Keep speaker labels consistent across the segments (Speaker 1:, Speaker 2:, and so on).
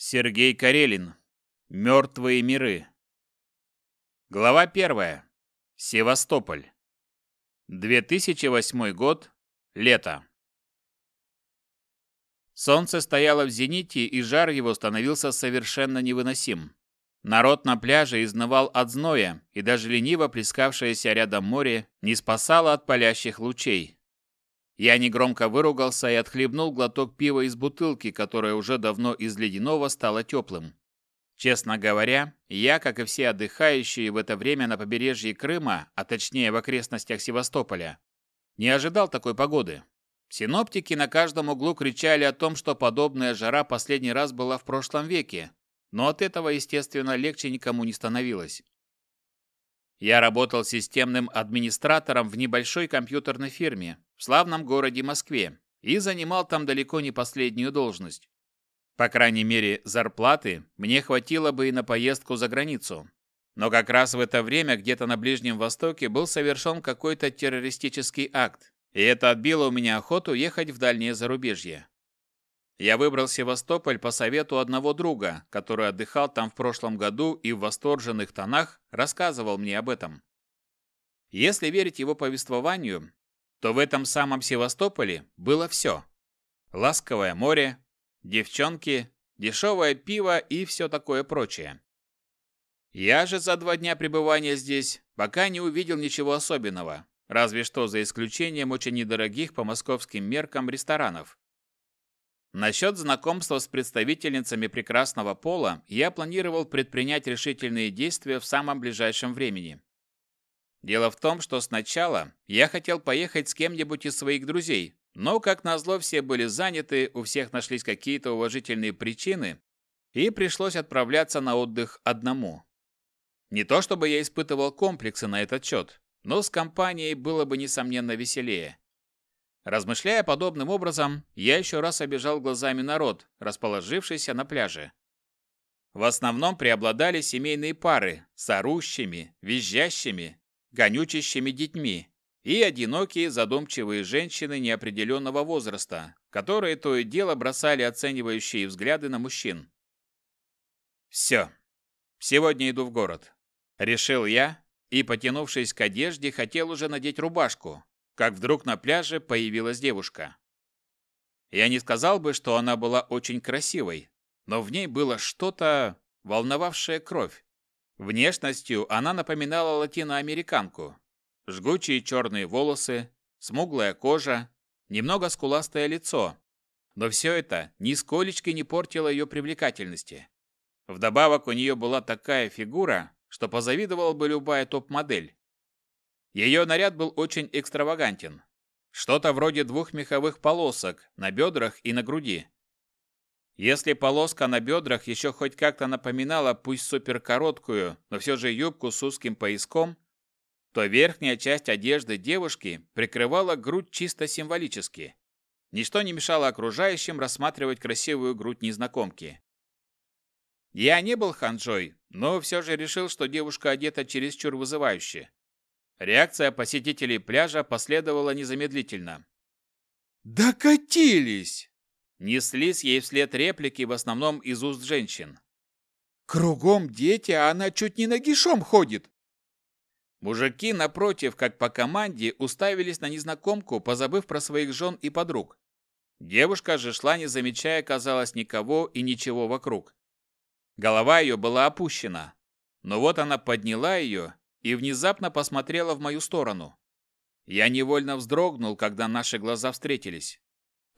Speaker 1: Сергей Карелин. Мертвые миры. Глава первая. Севастополь. 2008 год. Лето. Солнце стояло в зените, и жар его становился совершенно невыносим. Народ на пляже изнывал от зноя, и даже лениво плескавшееся рядом море не спасало от палящих лучей, я негромко выругался и отхлебнул глоток пива из бутылки, которая уже давно из ледяного стала теплым. Честно говоря, я, как и все отдыхающие в это время на побережье Крыма, а точнее в окрестностях Севастополя, не ожидал такой погоды. Синоптики на каждом углу кричали о том, что подобная жара последний раз была в прошлом веке, но от этого, естественно, легче никому не становилось. Я работал системным администратором в небольшой компьютерной фирме в славном городе Москве и занимал там далеко не последнюю должность. По крайней мере, зарплаты мне хватило бы и на поездку за границу. Но как раз в это время где-то на Ближнем Востоке был совершен какой-то террористический акт, и это отбило у меня охоту ехать в дальнее зарубежье. Я выбрал Севастополь по совету одного друга, который отдыхал там в прошлом году и в восторженных тонах рассказывал мне об этом. Если верить его повествованию, то в этом самом Севастополе было все. Ласковое море, девчонки, дешевое пиво и все такое прочее. Я же за два дня пребывания здесь пока не увидел ничего особенного, разве что за исключением очень недорогих по московским меркам ресторанов. Насчет знакомства с представительницами прекрасного пола я планировал предпринять решительные действия в самом ближайшем времени. Дело в том, что сначала я хотел поехать с кем-нибудь из своих друзей, но, как назло, все были заняты, у всех нашлись какие-то уважительные причины, и пришлось отправляться на отдых одному. Не то чтобы я испытывал комплексы на этот счет, но с компанией было бы, несомненно, веселее. Размышляя подобным образом, я еще раз обежал глазами народ, расположившийся на пляже. В основном преобладали семейные пары с орущими, визжащими, гонючащими детьми и одинокие задумчивые женщины неопределенного возраста, которые то и дело бросали оценивающие взгляды на мужчин. «Все. Сегодня иду в город», — решил я и, потянувшись к одежде, хотел уже надеть рубашку, как вдруг на пляже появилась девушка. Я не сказал бы, что она была очень красивой, но в ней было что-то, волновавшее кровь. Внешностью она напоминала латиноамериканку. Жгучие черные волосы, смуглая кожа, немного скуластое лицо. Но все это нисколечки не портило ее привлекательности. Вдобавок у нее была такая фигура, что позавидовала бы любая топ-модель. Ее наряд был очень экстравагантен. Что-то вроде двух меховых полосок на бедрах и на груди. Если полоска на бедрах еще хоть как-то напоминала пусть суперкороткую, но все же юбку с узким пояском, то верхняя часть одежды девушки прикрывала грудь чисто символически. Ничто не мешало окружающим рассматривать красивую грудь незнакомки. Я не был ханжой, но все же решил, что девушка одета чересчур вызывающе. Реакция посетителей пляжа последовала незамедлительно.
Speaker 2: «Докатились!»
Speaker 1: Неслись ей вслед реплики в основном из уст женщин.
Speaker 2: «Кругом дети, а она чуть не нагишом ходит!»
Speaker 1: Мужики, напротив, как по команде, уставились на незнакомку, позабыв про своих жен и подруг. Девушка же шла, не замечая, казалось, никого и ничего вокруг. Голова ее была опущена. Но вот она подняла ее и внезапно посмотрела в мою сторону. Я невольно вздрогнул, когда наши глаза встретились.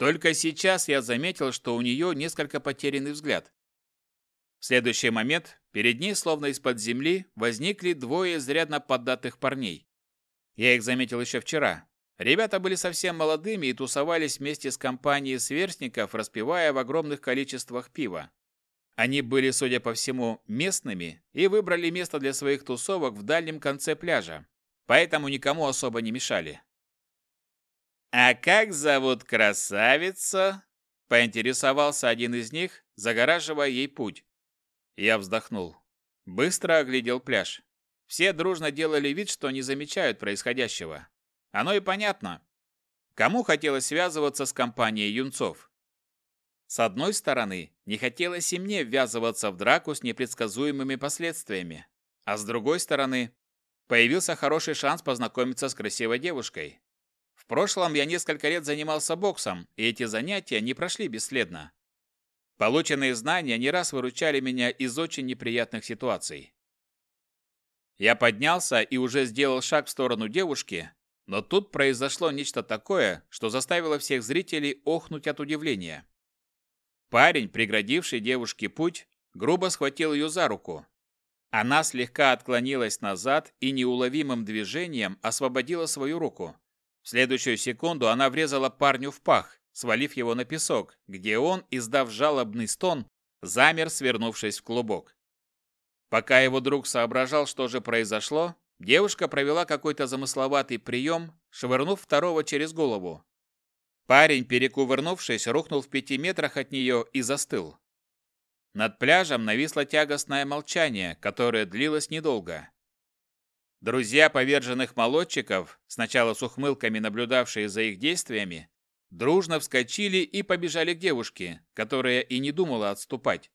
Speaker 1: Только сейчас я заметил, что у нее несколько потерянный взгляд. В следующий момент перед ней, словно из-под земли, возникли двое изрядно поддатых парней. Я их заметил еще вчера. Ребята были совсем молодыми и тусовались вместе с компанией сверстников, распивая в огромных количествах пива. Они были, судя по всему, местными и выбрали место для своих тусовок в дальнем конце пляжа, поэтому никому особо не мешали. «А как зовут красавицу?» – поинтересовался один из них, загораживая ей путь. Я вздохнул. Быстро оглядел пляж. Все дружно делали вид, что не замечают происходящего. Оно и понятно. Кому хотелось связываться с компанией юнцов? С одной стороны, не хотелось и мне ввязываться в драку с непредсказуемыми последствиями, а с другой стороны, появился хороший шанс познакомиться с красивой девушкой. Прошлом я несколько лет занимался боксом, и эти занятия не прошли бесследно. Полученные знания не раз выручали меня из очень неприятных ситуаций. Я поднялся и уже сделал шаг в сторону девушки, но тут произошло нечто такое, что заставило всех зрителей охнуть от удивления. Парень, преградивший девушке путь, грубо схватил ее за руку. Она слегка отклонилась назад и неуловимым движением освободила свою руку. В следующую секунду она врезала парню в пах, свалив его на песок, где он, издав жалобный стон, замер, свернувшись в клубок. Пока его друг соображал, что же произошло, девушка провела какой-то замысловатый прием, швырнув второго через голову. Парень, перекувырнувшись, рухнул в пяти метрах от нее и застыл. Над пляжем нависло тягостное молчание, которое длилось недолго. Друзья поверженных молодчиков, сначала с ухмылками наблюдавшие за их действиями, дружно вскочили и побежали к девушке, которая и не думала отступать.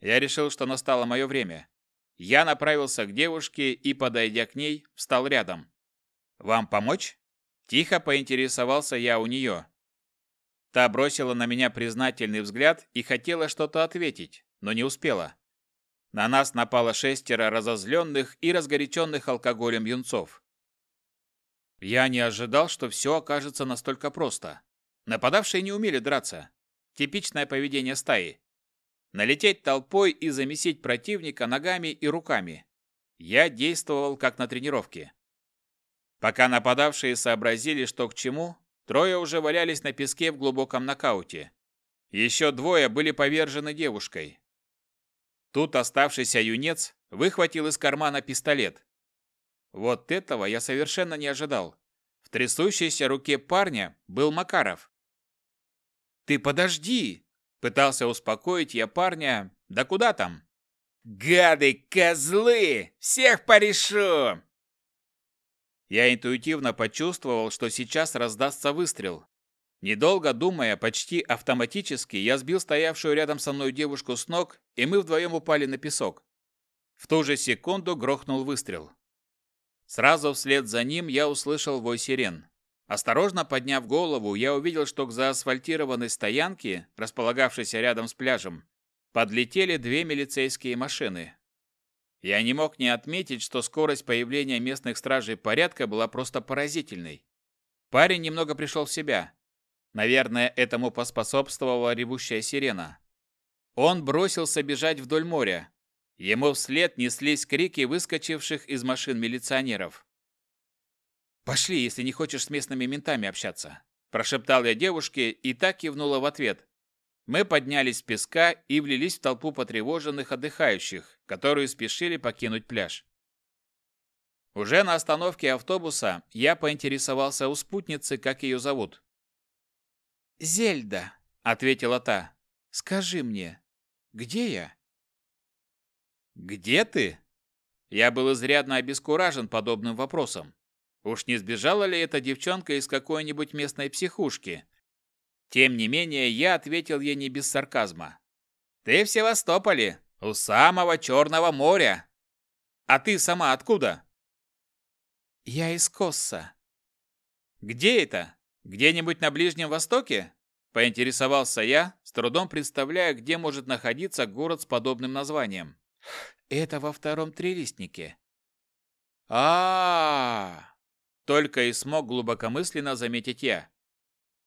Speaker 1: Я решил, что настало мое время. Я направился к девушке и, подойдя к ней, встал рядом. «Вам помочь?» Тихо поинтересовался я у нее. Та бросила на меня признательный взгляд и хотела что-то ответить, но не успела. На нас напало шестеро разозленных и разгоряченных алкоголем юнцов. Я не ожидал, что все окажется настолько просто. Нападавшие не умели драться. Типичное поведение стаи. Налететь толпой и замесить противника ногами и руками. Я действовал как на тренировке. Пока нападавшие сообразили, что к чему, Трое уже валялись на песке в глубоком нокауте. Еще двое были повержены девушкой. Тут оставшийся юнец выхватил из кармана пистолет. Вот этого я совершенно не ожидал. В трясущейся руке парня был Макаров. «Ты подожди!» – пытался успокоить я парня. «Да куда там?» «Гады, козлы! Всех порешу!» Я интуитивно почувствовал, что сейчас раздастся выстрел. Недолго думая, почти автоматически, я сбил стоявшую рядом со мной девушку с ног, и мы вдвоем упали на песок. В ту же секунду грохнул выстрел. Сразу вслед за ним я услышал вой сирен. Осторожно подняв голову, я увидел, что к заасфальтированной стоянке, располагавшейся рядом с пляжем, подлетели две милицейские машины. Я не мог не отметить, что скорость появления местных стражей порядка была просто поразительной. Парень немного пришел в себя. Наверное, этому поспособствовала ревущая сирена. Он бросился бежать вдоль моря. Ему вслед неслись крики выскочивших из машин милиционеров. «Пошли, если не хочешь с местными ментами общаться», – прошептал я девушке и так кивнула в ответ, мы поднялись с песка и влились в толпу потревоженных отдыхающих, которые спешили покинуть пляж. Уже на остановке автобуса я поинтересовался у спутницы, как ее зовут. «Зельда», — ответила та. «Скажи мне, где я?» «Где ты?» Я был изрядно обескуражен подобным вопросом. Уж не сбежала ли эта девчонка из какой-нибудь местной психушки, тем не менее, я ответил ей не без сарказма. «Ты в Севастополе, у самого Черного моря. А ты сама откуда?» «Я из Косса». «Где это? Где-нибудь на Ближнем Востоке?» Поинтересовался я, с трудом представляя, где может находиться город с подобным названием. «Это во втором трилистнике». А, Только и смог глубокомысленно заметить я.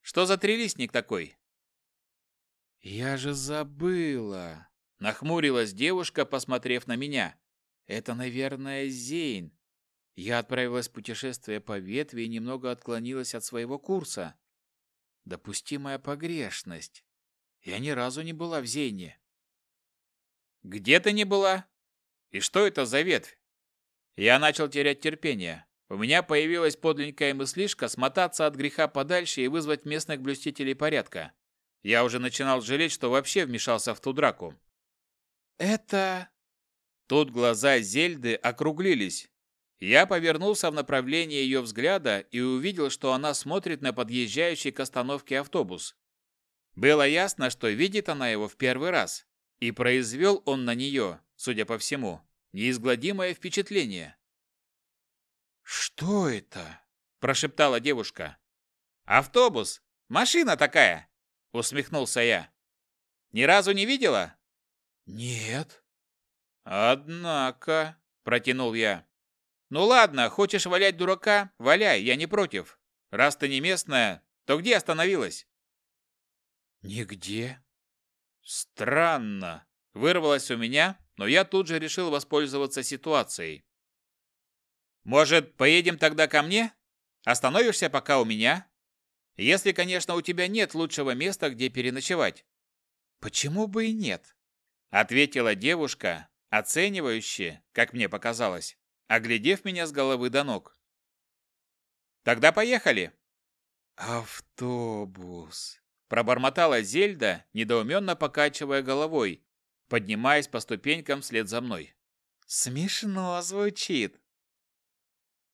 Speaker 1: Что за трилистник такой? Я же забыла. Нахмурилась девушка, посмотрев на меня. Это, наверное, Зейн. Я отправилась в путешествие по ветви и немного отклонилась от своего курса. Допустимая погрешность. Я ни разу не была в Зейне. Где ты не была? И что это за ветвь? Я начал терять терпение. У меня появилась подлинная мыслишка смотаться от греха подальше и вызвать местных блюстителей порядка. Я уже начинал жалеть, что вообще вмешался в ту драку. «Это...» Тут глаза Зельды округлились. Я повернулся в направлении ее взгляда и увидел, что она смотрит на подъезжающий к остановке автобус. Было ясно, что видит она его в первый раз, и произвел он на нее, судя по всему, неизгладимое впечатление.
Speaker 2: «Что это?»
Speaker 1: – прошептала девушка. «Автобус! Машина такая!» – усмехнулся я. «Ни разу не видела?»
Speaker 2: «Нет».
Speaker 1: «Однако», – протянул я. «Ну ладно, хочешь валять дурака? Валяй, я не против. Раз ты не местная, то где остановилась?»
Speaker 2: «Нигде».
Speaker 1: «Странно», – вырвалось у меня, но я тут же решил воспользоваться ситуацией. «Может, поедем тогда ко мне? Остановишься пока у меня? Если, конечно, у тебя нет лучшего места, где переночевать».
Speaker 2: «Почему бы и нет?»
Speaker 1: – ответила девушка, оценивающе, как мне показалось, оглядев меня с головы до ног. «Тогда поехали!»
Speaker 2: «Автобус!»
Speaker 1: – пробормотала Зельда, недоуменно покачивая головой, поднимаясь по ступенькам вслед за мной.
Speaker 2: «Смешно звучит!»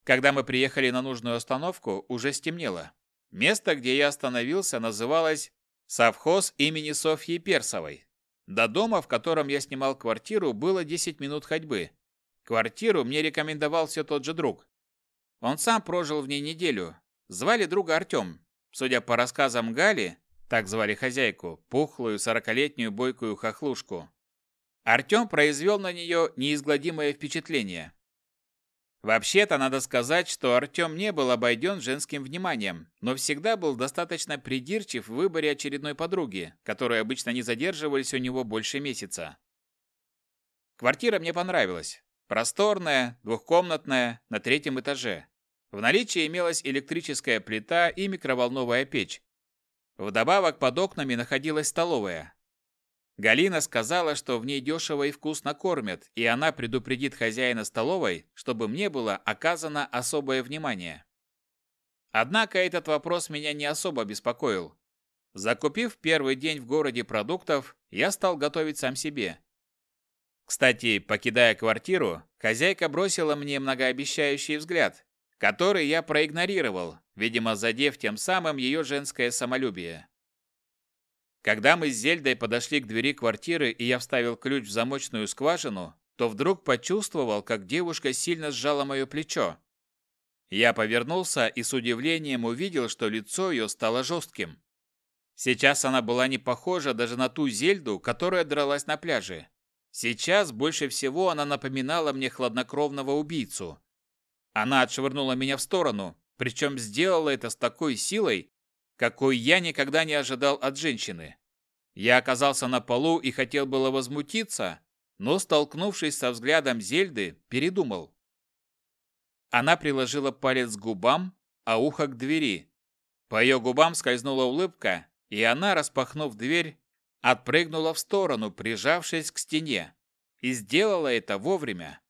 Speaker 1: Когда мы приехали на нужную остановку, уже стемнело. Место, где я остановился, называлось «Совхоз имени Софьи Персовой». До дома, в котором я снимал квартиру, было 10 минут ходьбы. Квартиру мне рекомендовал все тот же друг. Он сам прожил в ней неделю. Звали друга Артем. Судя по рассказам Гали, так звали хозяйку, пухлую сорокалетнюю бойкую хохлушку. Артем произвел на нее неизгладимое впечатление. Вообще-то надо сказать, что Артем не был обойден женским вниманием, но всегда был достаточно придирчив в выборе очередной подруги, которые обычно не задерживались у него больше месяца. Квартира мне понравилась. Просторная, двухкомнатная, на третьем этаже. В наличии имелась электрическая плита и микроволновая печь. Вдобавок под окнами находилась столовая. Галина сказала, что в ней дешево и вкусно кормят, и она предупредит хозяина столовой, чтобы мне было оказано особое внимание. Однако этот вопрос меня не особо беспокоил. Закупив первый день в городе продуктов, я стал готовить сам себе. Кстати, покидая квартиру, хозяйка бросила мне многообещающий взгляд, который я проигнорировал, видимо, задев тем самым ее женское самолюбие. Когда мы с Зельдой подошли к двери квартиры, и я вставил ключ в замочную скважину, то вдруг почувствовал, как девушка сильно сжала мое плечо. Я повернулся и с удивлением увидел, что лицо ее стало жестким. Сейчас она была не похожа даже на ту Зельду, которая дралась на пляже. Сейчас больше всего она напоминала мне хладнокровного убийцу. Она отшвырнула меня в сторону, причем сделала это с такой силой, какой я никогда не ожидал от женщины. Я оказался на полу и хотел было возмутиться, но, столкнувшись со взглядом Зельды, передумал. Она приложила палец к губам, а ухо к двери. По ее губам скользнула улыбка, и она, распахнув дверь, отпрыгнула в сторону, прижавшись к стене. И сделала это вовремя.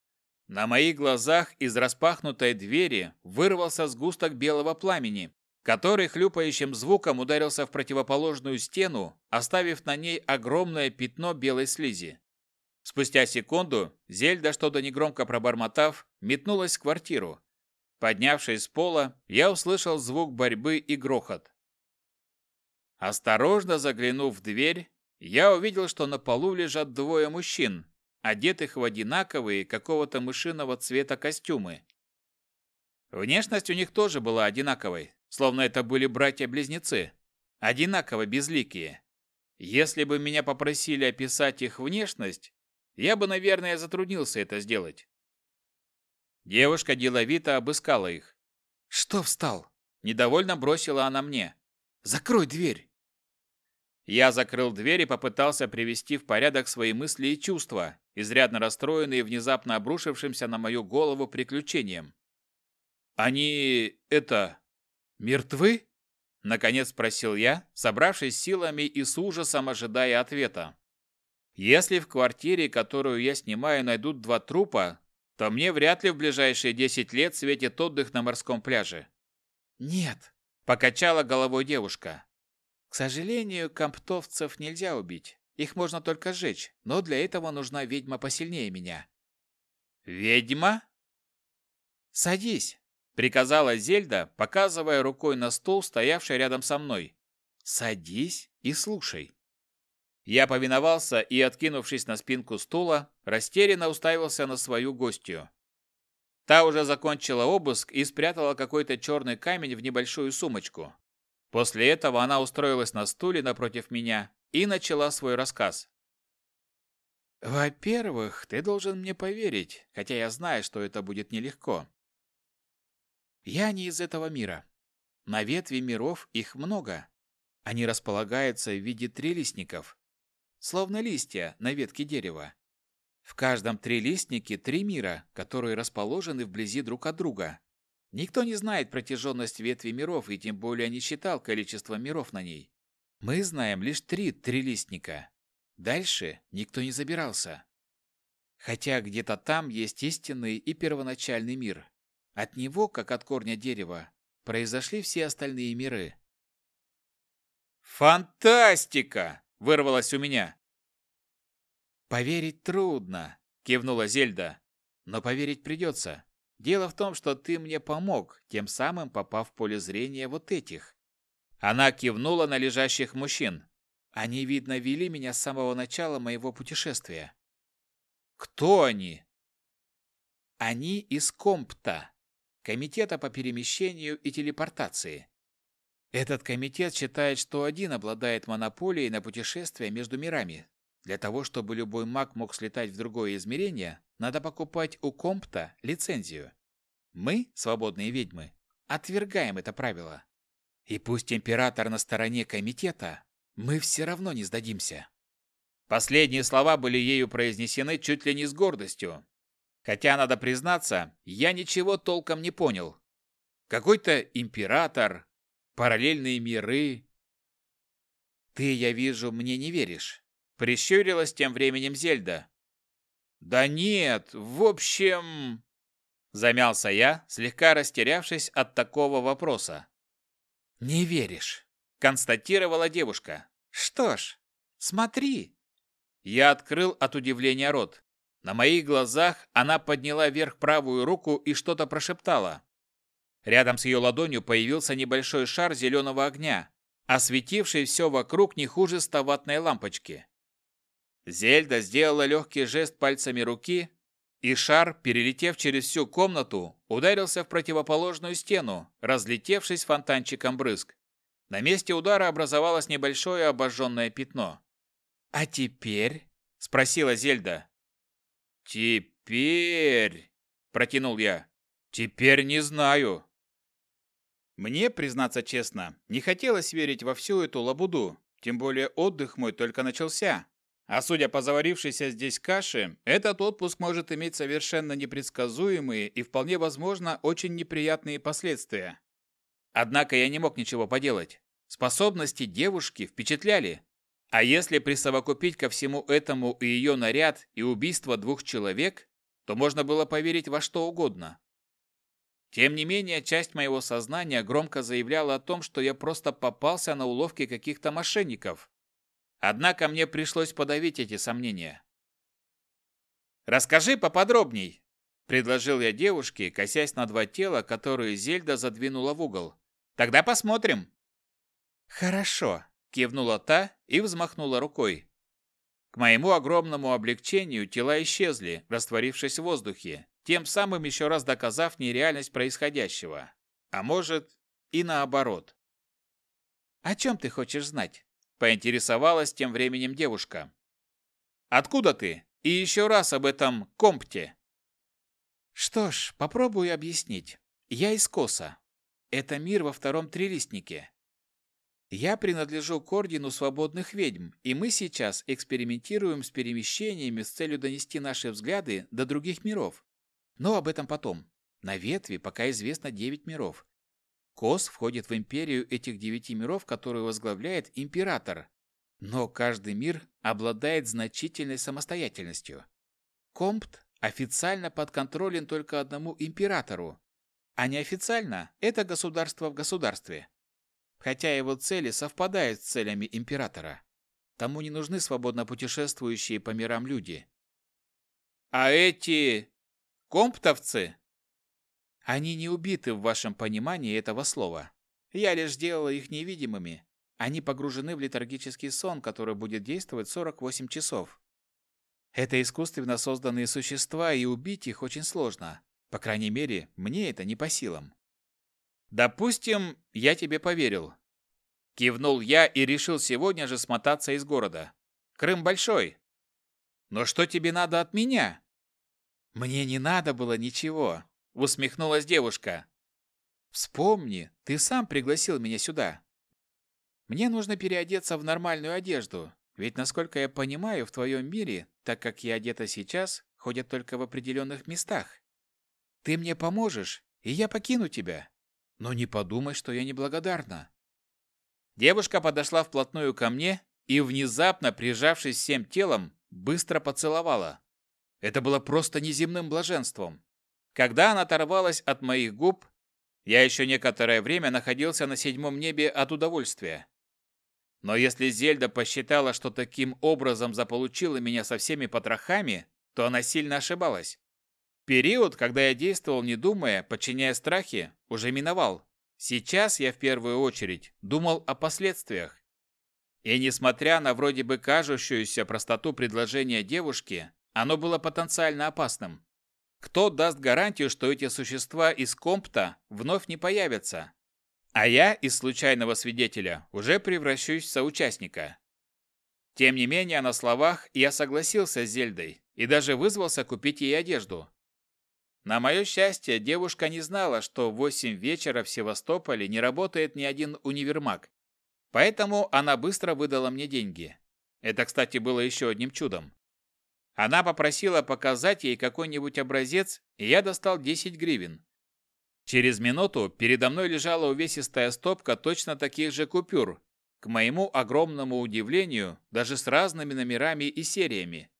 Speaker 1: На моих глазах из распахнутой двери вырвался сгусток белого пламени, который хлюпающим звуком ударился в противоположную стену, оставив на ней огромное пятно белой слизи. Спустя секунду Зельда, что-то негромко пробормотав, метнулась в квартиру. Поднявшись с пола, я услышал звук борьбы и грохот. Осторожно заглянув в дверь, я увидел, что на полу лежат двое мужчин, одетых в одинаковые какого-то мышиного цвета костюмы. Внешность у них тоже была одинаковой, словно это были братья-близнецы, одинаково безликие. Если бы меня попросили описать их внешность, я бы, наверное, затруднился это сделать. Девушка деловито обыскала их.
Speaker 2: «Что встал?»
Speaker 1: – недовольно бросила она мне.
Speaker 2: «Закрой дверь!»
Speaker 1: Я закрыл дверь и попытался привести в порядок свои мысли и чувства, изрядно расстроенные внезапно обрушившимся на мою голову приключением. «Они... это... «Мертвы?» – наконец спросил я, собравшись силами и с ужасом ожидая ответа. «Если в квартире, которую я снимаю, найдут два трупа, то мне вряд ли в ближайшие десять лет светит отдых на морском пляже».
Speaker 2: «Нет», –
Speaker 1: покачала головой девушка.
Speaker 2: «К сожалению, комптовцев нельзя убить. Их можно только сжечь, но для этого нужна ведьма посильнее меня».
Speaker 1: «Ведьма?»
Speaker 2: «Садись»,
Speaker 1: приказала Зельда, показывая рукой на стул, стоявший рядом со мной.
Speaker 2: Садись и слушай.
Speaker 1: Я повиновался и, откинувшись на спинку стула, растерянно уставился на свою гостью. Та уже закончила обыск и спрятала какой-то черный камень в небольшую сумочку. После этого она устроилась на стуле напротив меня и начала свой рассказ.
Speaker 2: «Во-первых, ты должен мне поверить, хотя я знаю, что это будет нелегко. Я не из этого мира. На ветви миров их много. Они располагаются в виде трилистников, словно листья на ветке дерева. В каждом трилистнике три мира, которые расположены вблизи друг от друга. Никто не знает протяженность ветви миров и тем более не считал количество миров на ней. Мы знаем лишь три трилистника. Дальше никто не забирался. Хотя где-то там есть истинный и первоначальный мир. От него, как от корня дерева, произошли все остальные миры.
Speaker 1: «Фантастика!» Вырвалось у меня.
Speaker 2: «Поверить трудно», — кивнула Зельда. «Но поверить придется. Дело в том, что ты мне помог, тем самым попав в поле зрения вот этих».
Speaker 1: Она кивнула на лежащих мужчин.
Speaker 2: «Они, видно, вели меня с самого начала моего путешествия».
Speaker 1: «Кто они?»
Speaker 2: «Они из Компта, Комитета по перемещению и телепортации. Этот комитет считает, что один обладает монополией на путешествия между мирами. Для того, чтобы любой маг мог слетать в другое измерение, надо покупать у Компта лицензию. Мы, свободные ведьмы, отвергаем это правило. И пусть император на стороне комитета, мы все равно не сдадимся.
Speaker 1: Последние слова были ею произнесены чуть ли не с гордостью. Хотя, надо признаться, я ничего толком не понял. Какой-то император, Параллельные миры.
Speaker 2: Ты, я вижу, мне не веришь.
Speaker 1: Прищурилась тем временем Зельда. Да нет, в общем... Замялся я, слегка растерявшись от такого вопроса.
Speaker 2: «Не веришь», —
Speaker 1: констатировала девушка.
Speaker 2: «Что ж, смотри».
Speaker 1: Я открыл от удивления рот. На моих глазах она подняла вверх правую руку и что-то прошептала. Рядом с ее ладонью появился небольшой шар зеленого огня, осветивший все вокруг не хуже ставатной лампочки. Зельда сделала легкий жест пальцами руки, и шар, перелетев через всю комнату, ударился в противоположную стену, разлетевшись фонтанчиком брызг. На месте удара образовалось небольшое обожженное пятно.
Speaker 2: «А теперь?»
Speaker 1: – спросила Зельда. «Теперь...» – протянул я. «Теперь не знаю». Мне, признаться честно, не хотелось верить во всю эту лабуду, тем более отдых мой только начался. А судя по заварившейся здесь каше, этот отпуск может иметь совершенно непредсказуемые и вполне возможно очень неприятные последствия. Однако я не мог ничего поделать. Способности девушки впечатляли. А если присовокупить ко всему этому и ее наряд, и убийство двух человек, то можно было поверить во что угодно. Тем не менее, часть моего сознания громко заявляла о том, что я просто попался на уловки каких-то мошенников. Однако мне пришлось подавить эти сомнения. «Расскажи поподробней», – предложил я девушке, косясь на два тела, которые Зельда задвинула в угол. «Тогда посмотрим».
Speaker 2: «Хорошо», –
Speaker 1: кивнула та и взмахнула рукой. К моему огромному облегчению тела исчезли, растворившись в воздухе, тем самым еще раз доказав нереальность происходящего. А может, и наоборот.
Speaker 2: «О чем ты хочешь знать?»
Speaker 1: – поинтересовалась тем временем девушка. «Откуда ты? И еще раз об этом компте».
Speaker 2: «Что ж, попробую объяснить. Я из Коса. Это мир во втором трилистнике. Я принадлежу к Ордену Свободных Ведьм, и мы сейчас экспериментируем с перемещениями с целью донести наши взгляды до других миров. Но об этом потом. На ветви пока известно девять миров. Кос входит в империю этих девяти миров, которую возглавляет император. Но каждый мир обладает значительной самостоятельностью. Компт официально подконтролен только одному императору, а неофициально – это государство в государстве. Хотя его цели совпадают с целями императора. Тому не нужны свободно путешествующие по мирам люди.
Speaker 1: А эти Комптовцы?
Speaker 2: Они не убиты в вашем понимании этого слова. Я лишь сделала их невидимыми. Они погружены в летаргический сон, который будет действовать 48 часов. Это искусственно созданные существа, и убить их очень сложно. По крайней мере, мне это не по силам. Допустим, я тебе поверил. Кивнул я и решил сегодня же смотаться из города. Крым большой. Но что тебе надо от меня? Мне не надо было ничего, усмехнулась девушка. Вспомни, ты сам пригласил меня сюда. Мне нужно переодеться в нормальную одежду, ведь, насколько я понимаю, в твоем мире, так как я одета сейчас, ходят только в определенных местах. Ты мне поможешь, и я покину тебя. Но не подумай, что я неблагодарна. Девушка подошла вплотную ко мне и, внезапно прижавшись всем телом, быстро поцеловала. Это было просто неземным блаженством. Когда она оторвалась от моих губ, я еще некоторое время находился на седьмом небе от удовольствия. Но если Зельда посчитала, что таким образом заполучила меня со всеми потрохами, то она сильно ошибалась. Период, когда я действовал не думая, подчиняя страхи, уже миновал. Сейчас я в первую очередь думал о последствиях. И несмотря на вроде бы кажущуюся простоту предложения девушки, оно было потенциально опасным. Кто даст гарантию, что эти существа из компта вновь не появятся? А я из случайного свидетеля уже превращусь в соучастника. Тем не менее, на словах я согласился с Зельдой и даже вызвался купить ей одежду. На мое счастье, девушка не знала, что в 8 вечера в Севастополе не работает ни один универмаг. Поэтому она быстро выдала мне деньги. Это, кстати, было еще одним чудом. Она попросила показать ей какой-нибудь образец, и я достал 10 гривен. Через минуту передо мной лежала увесистая стопка точно таких же купюр, к моему огромному удивлению, даже с разными номерами и сериями.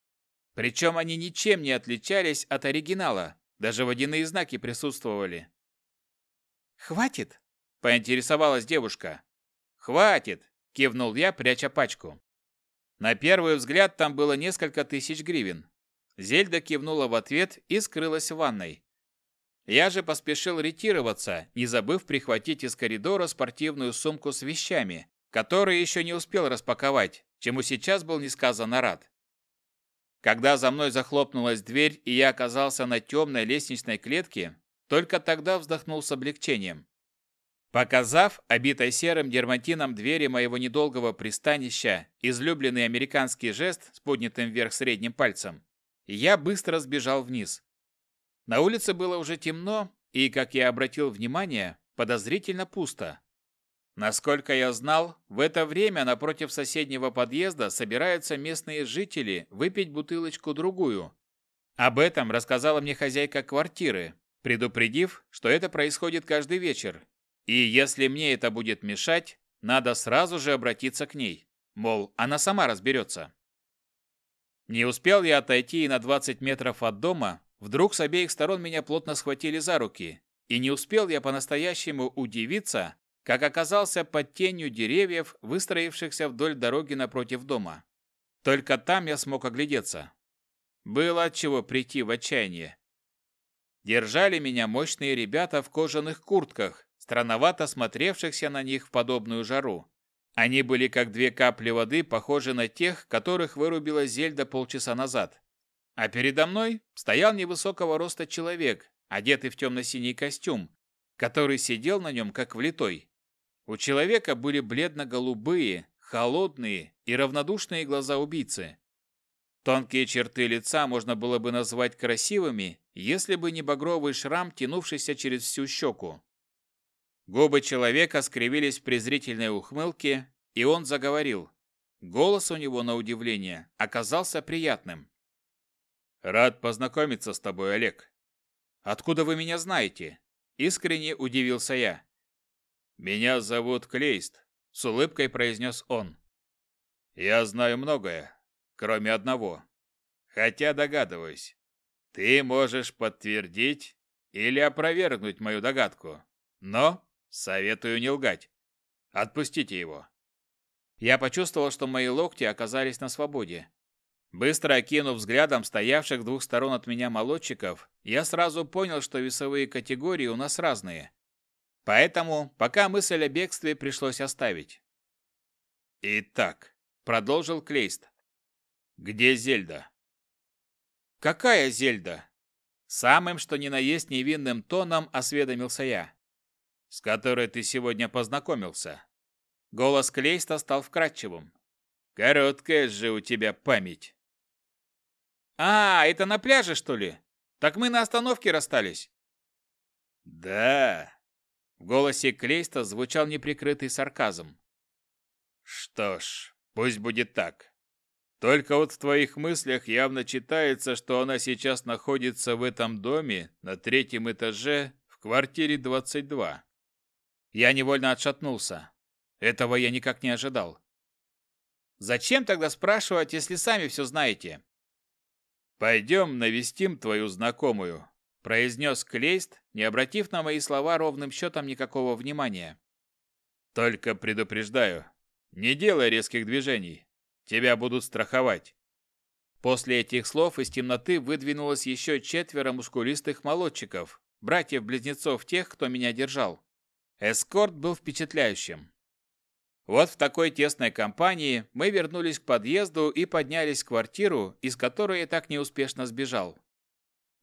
Speaker 2: Причем они ничем не отличались от оригинала, даже водяные знаки присутствовали. «Хватит?» – поинтересовалась девушка. «Хватит!» – кивнул я, пряча пачку. На первый взгляд там было несколько тысяч гривен. Зельда кивнула в ответ и скрылась в ванной. Я же поспешил ретироваться, не забыв прихватить из коридора спортивную сумку с вещами, которые еще не успел распаковать, чему сейчас был несказанно рад. Когда за мной захлопнулась дверь и я оказался на темной лестничной клетке, только тогда вздохнул с облегчением. Показав обитой серым дерматином двери моего недолгого пристанища излюбленный американский жест с поднятым вверх средним пальцем, я быстро сбежал вниз. На улице было уже темно, и, как я обратил внимание, подозрительно пусто. Насколько я знал, в это время напротив соседнего подъезда собираются местные жители выпить бутылочку-другую. Об этом рассказала мне хозяйка квартиры, предупредив, что это происходит каждый вечер. И если мне это будет мешать, надо сразу же обратиться к ней. Мол, она сама разберется. Не успел я отойти и на 20 метров от дома, Вдруг с обеих сторон меня плотно схватили за руки, и не успел я по-настоящему удивиться, как оказался под тенью деревьев, выстроившихся вдоль дороги напротив дома. Только там я смог оглядеться. Было от чего прийти в отчаяние. Держали меня мощные ребята в кожаных куртках, странновато смотревшихся на них в подобную жару. Они были как две капли воды, похожи на тех, которых вырубила Зельда полчаса назад. А передо мной стоял невысокого роста человек, одетый в темно-синий костюм, который сидел на нем как влитой. У человека были бледно-голубые, холодные и равнодушные глаза убийцы. Тонкие черты лица можно было бы назвать красивыми, если бы не багровый шрам, тянувшийся через всю щеку. Губы человека скривились в презрительной ухмылке, и он заговорил. Голос у него, на удивление, оказался приятным. Рад познакомиться с тобой, Олег. Откуда вы меня знаете? Искренне удивился я. Меня зовут Клейст, с улыбкой произнес он. Я знаю многое, кроме одного. Хотя догадываюсь. Ты можешь подтвердить или опровергнуть мою догадку. Но советую не лгать. Отпустите его. Я почувствовал, что мои локти оказались на свободе. Быстро окинув взглядом стоявших двух сторон от меня молодчиков, я сразу понял, что весовые категории у нас разные. Поэтому пока мысль о бегстве пришлось оставить.
Speaker 1: Итак, продолжил Клейст. Где Зельда?
Speaker 2: Какая Зельда? Самым, что ни на есть невинным тоном осведомился я.
Speaker 1: С которой ты сегодня познакомился.
Speaker 2: Голос Клейста стал вкрадчивым.
Speaker 1: Короткая же у тебя память.
Speaker 2: А, это на пляже, что ли? Так мы на остановке расстались.
Speaker 1: Да.
Speaker 2: В голосе Клейста звучал неприкрытый сарказм.
Speaker 1: Что ж, пусть будет так. Только вот в твоих мыслях явно читается, что она сейчас находится в этом доме на третьем этаже в квартире 22.
Speaker 2: Я невольно отшатнулся. Этого я никак не ожидал. Зачем тогда спрашивать, если сами все знаете?
Speaker 1: Пойдем навестим твою знакомую, произнес Клейст, не обратив на мои слова ровным счетом никакого внимания. Только предупреждаю, не делай резких движений. Тебя будут страховать.
Speaker 2: После этих слов из темноты выдвинулось еще четверо мускулистых молодчиков, братьев-близнецов тех, кто меня держал. Эскорт был впечатляющим. Вот в такой тесной компании мы вернулись к подъезду и поднялись в квартиру, из которой я так неуспешно сбежал.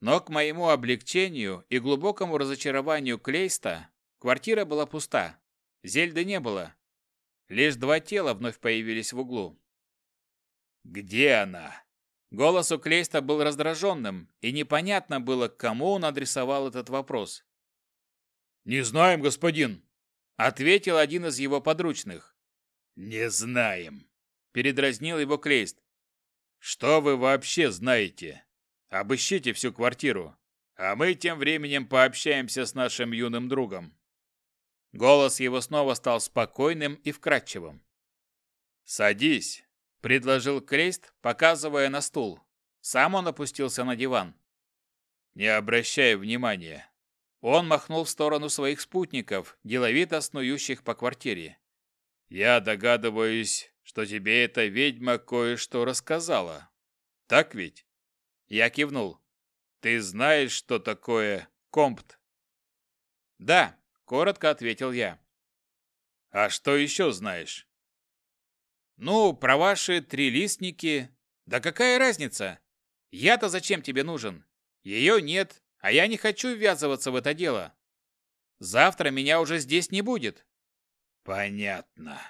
Speaker 2: Но к моему облегчению и глубокому разочарованию Клейста квартира была пуста. Зельды не было, Лишь два тела вновь появились в углу.
Speaker 1: «Где она?»
Speaker 2: Голос у Клейста был раздраженным, и непонятно было, кому он адресовал этот вопрос.
Speaker 1: «Не знаем, господин», —
Speaker 2: ответил один из его подручных.
Speaker 1: «Не знаем», — передразнил его Клейст. «Что вы вообще знаете? Обыщите всю квартиру, а мы тем временем пообщаемся с нашим юным другом».
Speaker 2: Голос его снова стал спокойным и вкрадчивым.
Speaker 1: «Садись», — предложил Крест, показывая на стул. Сам он опустился на диван. «Не обращай внимания». Он махнул в сторону своих спутников, деловито снующих по квартире. «Я догадываюсь, что тебе эта ведьма кое-что рассказала. Так ведь?»
Speaker 2: Я кивнул.
Speaker 1: «Ты знаешь, что такое компт?»
Speaker 2: «Да», коротко ответил я.
Speaker 1: А что еще знаешь?
Speaker 2: Ну, про ваши трилистники. Да какая разница? Я-то зачем тебе нужен? Ее нет, а я не хочу ввязываться в это дело. Завтра меня уже здесь не будет.
Speaker 1: Понятно.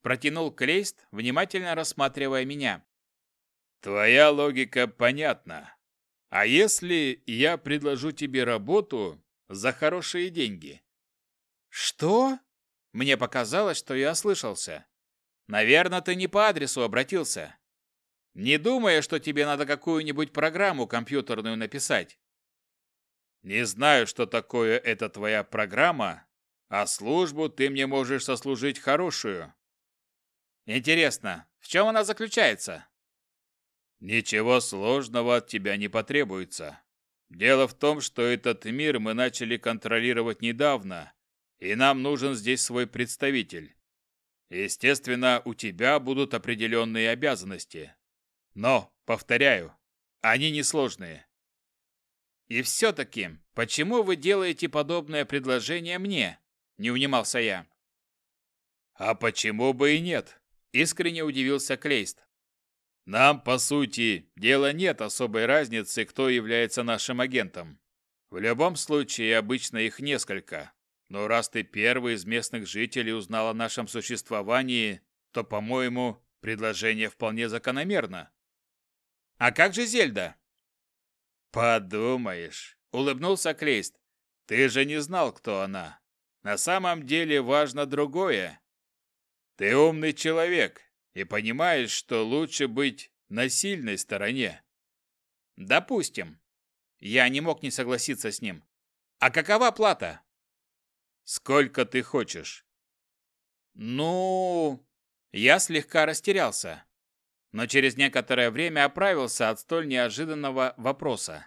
Speaker 2: Протянул Клейст, внимательно рассматривая меня.
Speaker 1: Твоя логика понятна. А если я предложу тебе работу за хорошие деньги?
Speaker 2: «Что?» Мне показалось, что я ослышался. «Наверное, ты не по адресу обратился. Не думая, что тебе надо какую-нибудь программу компьютерную написать».
Speaker 1: «Не знаю, что такое эта твоя программа, а службу ты мне можешь сослужить хорошую».
Speaker 2: «Интересно, в чем она заключается?»
Speaker 1: «Ничего сложного от тебя не потребуется. Дело в том, что этот мир мы начали контролировать недавно, и нам нужен здесь свой представитель. Естественно, у тебя будут определенные обязанности. Но, повторяю, они несложные.
Speaker 2: И все-таки, почему вы делаете подобное предложение мне? Не унимался я.
Speaker 1: А почему бы и нет? Искренне удивился Клейст. Нам, по сути, дела нет особой разницы, кто является нашим агентом. В любом случае, обычно их несколько. Но раз ты первый из местных жителей узнал о нашем существовании, то, по-моему, предложение вполне закономерно.
Speaker 2: А как же Зельда?
Speaker 1: Подумаешь, улыбнулся Клейст. Ты же не знал, кто она. На самом деле важно другое. Ты умный человек и понимаешь, что лучше быть на сильной стороне.
Speaker 2: Допустим. Я не мог не согласиться с ним. А какова плата?
Speaker 1: Сколько ты хочешь?
Speaker 2: Ну, я слегка растерялся, но через некоторое время оправился от столь неожиданного вопроса.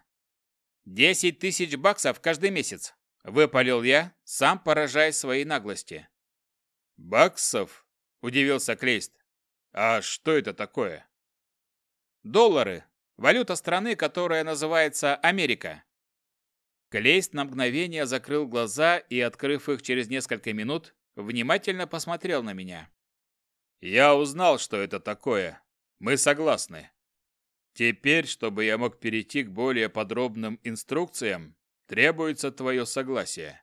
Speaker 2: «Десять тысяч баксов каждый месяц», — выпалил я, сам поражаясь своей наглости.
Speaker 1: «Баксов?» — удивился Клейст. «А что это такое?»
Speaker 2: «Доллары. Валюта страны, которая называется Америка. Клейст на мгновение закрыл глаза и, открыв их через несколько минут, внимательно посмотрел на меня.
Speaker 1: Я узнал, что это такое. Мы согласны. Теперь, чтобы я мог перейти к более подробным инструкциям, требуется твое согласие.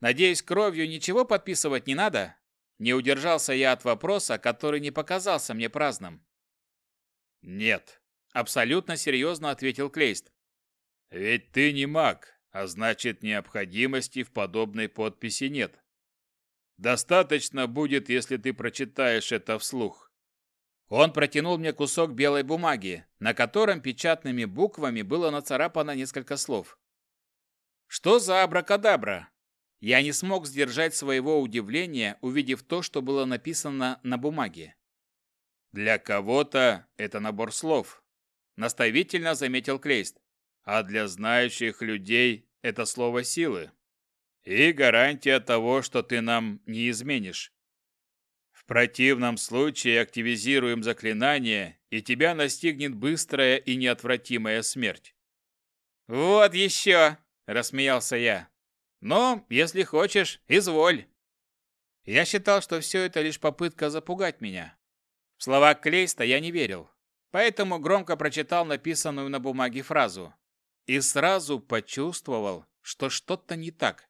Speaker 2: Надеюсь, кровью ничего подписывать не надо? Не удержался я от вопроса, который не показался мне праздным.
Speaker 1: Нет,
Speaker 2: абсолютно серьезно ответил Клейст.
Speaker 1: Ведь ты не маг, а значит, необходимости в подобной подписи нет. Достаточно будет, если ты прочитаешь это вслух.
Speaker 2: Он протянул мне кусок белой бумаги, на котором печатными буквами было нацарапано несколько слов. Что за абракадабра? Я не смог сдержать своего удивления, увидев то, что было написано на бумаге.
Speaker 1: Для кого-то это набор слов, наставительно заметил Клейст. А для знающих людей это слово силы. И гарантия того, что ты нам не изменишь. В противном случае активизируем заклинание, и тебя настигнет быстрая и неотвратимая смерть.
Speaker 2: Вот еще, рассмеялся я. Но, если хочешь, изволь. Я считал, что все это лишь попытка запугать меня. В слова Клейста я не верил, поэтому громко прочитал написанную на бумаге фразу и сразу почувствовал, что что-то не так.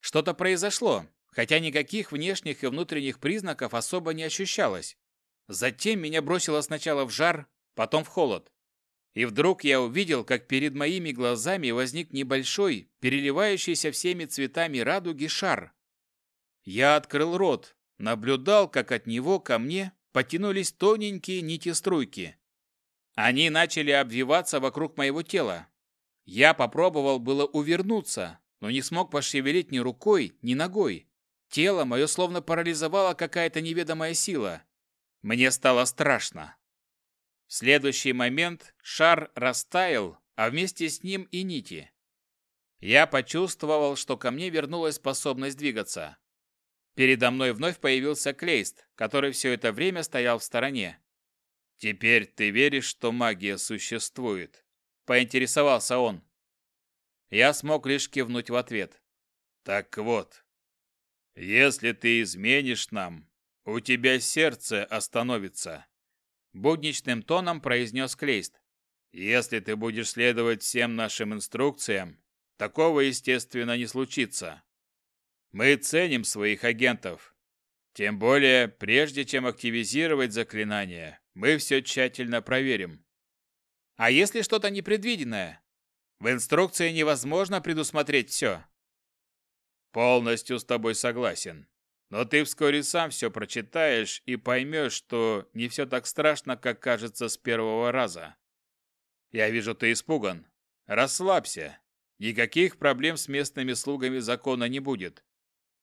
Speaker 2: Что-то произошло, хотя никаких внешних и внутренних признаков особо не ощущалось. Затем меня бросило сначала в жар, потом в холод. И вдруг я увидел, как перед моими глазами возник небольшой, переливающийся всеми цветами радуги шар. Я открыл рот, наблюдал, как от него ко мне потянулись тоненькие нити струйки. Они начали обвиваться вокруг моего тела. Я попробовал было увернуться, но не смог пошевелить ни рукой, ни ногой. Тело мое словно парализовала какая-то неведомая сила. Мне стало страшно. В следующий момент шар растаял, а вместе с ним и нити. Я почувствовал, что ко мне вернулась способность двигаться. Передо мной вновь появился Клейст, который все это время стоял в стороне.
Speaker 1: «Теперь ты веришь, что магия существует?» – поинтересовался он.
Speaker 2: Я смог лишь кивнуть в ответ.
Speaker 1: «Так вот, если ты изменишь нам, у тебя сердце остановится
Speaker 2: будничным тоном произнес Клейст.
Speaker 1: Если ты будешь следовать всем нашим инструкциям, такого, естественно, не случится. Мы ценим своих агентов. Тем более, прежде чем активизировать заклинание, мы все тщательно проверим.
Speaker 2: А если что-то непредвиденное? В инструкции невозможно предусмотреть все.
Speaker 1: Полностью с тобой согласен. Но ты вскоре сам все прочитаешь и поймешь, что не все так страшно, как кажется с первого раза. Я вижу, ты испуган. Расслабься. Никаких проблем с местными слугами закона не будет.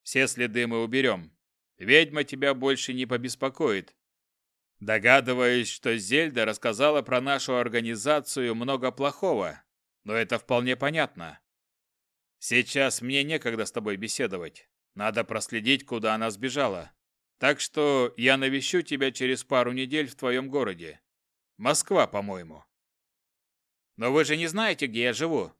Speaker 1: Все следы мы уберем. Ведьма тебя больше не побеспокоит. Догадываюсь, что Зельда рассказала про нашу организацию много плохого, но это вполне понятно. Сейчас мне некогда с тобой беседовать. Надо проследить, куда она сбежала. Так что я навещу тебя через пару недель в твоем городе. Москва, по-моему.
Speaker 2: Но вы же не знаете, где я живу.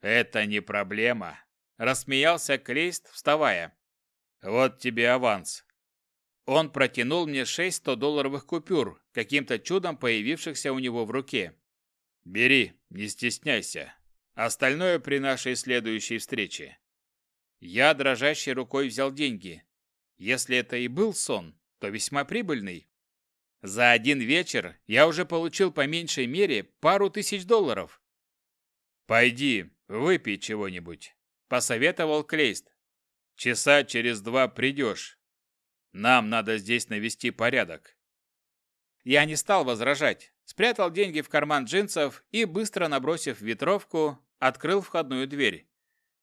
Speaker 1: Это не проблема, рассмеялся Клейст, вставая. Вот тебе аванс.
Speaker 2: Он протянул мне шесть 100-долларовых купюр, каким-то чудом появившихся у него в руке.
Speaker 1: Бери, не стесняйся. Остальное при нашей следующей встрече.
Speaker 2: Я дрожащей рукой взял деньги. Если это и был сон, то весьма прибыльный. За один вечер я уже получил по меньшей мере пару тысяч долларов.
Speaker 1: «Пойди, выпей чего-нибудь», — посоветовал Клейст. «Часа через два придешь. Нам надо здесь навести порядок».
Speaker 2: Я не стал возражать, спрятал деньги в карман джинсов и, быстро набросив ветровку, открыл входную дверь.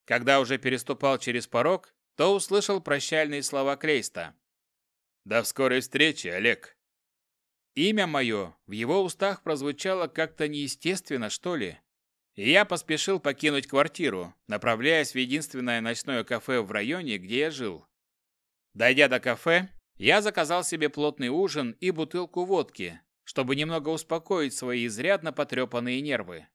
Speaker 2: Когда уже переступал через порог, то услышал прощальные слова Клейста.
Speaker 1: «До скорой встречи, Олег!»
Speaker 2: Имя мое в его устах прозвучало как-то неестественно, что ли. И я поспешил покинуть квартиру, направляясь в единственное ночное кафе в районе, где я жил. Дойдя до кафе, я заказал себе плотный ужин и бутылку водки, чтобы немного успокоить свои изрядно потрепанные нервы.